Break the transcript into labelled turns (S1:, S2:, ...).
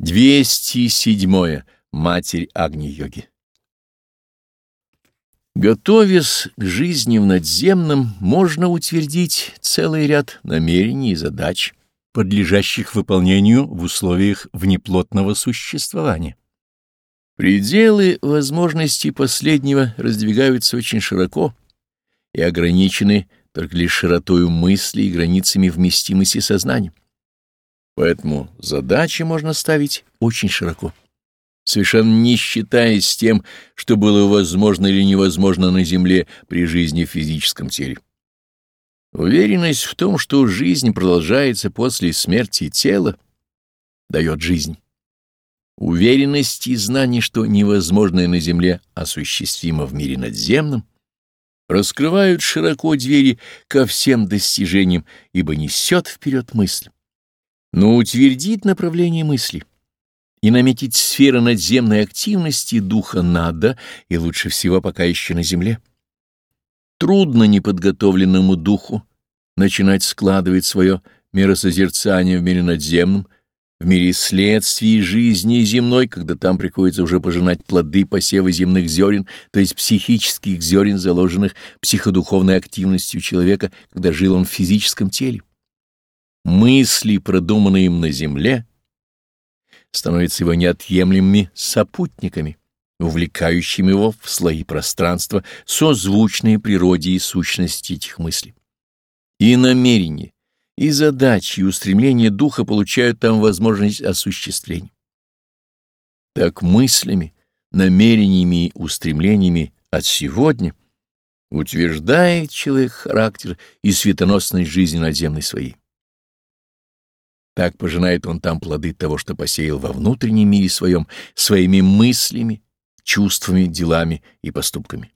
S1: 207. Матерь Агни-йоги Готовясь к жизни в надземном, можно утвердить целый ряд намерений и задач, подлежащих выполнению в условиях внеплотного существования. Пределы возможностей последнего раздвигаются очень широко и ограничены только лишь широтою мысли и границами вместимости сознания. Поэтому задачи можно ставить очень широко, совершенно не считаясь тем, что было возможно или невозможно на Земле при жизни в физическом теле. Уверенность в том, что жизнь продолжается после смерти тела, дает жизнь. Уверенность и знание, что невозможное на Земле осуществимо в мире надземном, раскрывают широко двери ко всем достижениям, ибо несет вперед мысль но утвердить направление мысли и наметить сферы надземной активности духа надо, и лучше всего пока еще на земле. Трудно неподготовленному духу начинать складывать свое миросозерцание в мире надземном, в мире следствий жизни земной, когда там приходится уже пожинать плоды посева земных зерен, то есть психических зерен, заложенных психодуховной активностью человека, когда жил он в физическом теле мысли, продуманные им на земле, становятся его неотъемлемыми сопутниками, увлекающими его в слои пространства, созвучные природе и сущности этих мыслей. И намерения, и задачи, и устремления духа получают там возможность осуществления. Так мыслями, намерениями и устремлениями от сегодня утверждает человек характер и светоносность жизни надземной своей. Так пожинает он там плоды того, что посеял во внутреннем мире своем, своими мыслями, чувствами, делами и поступками.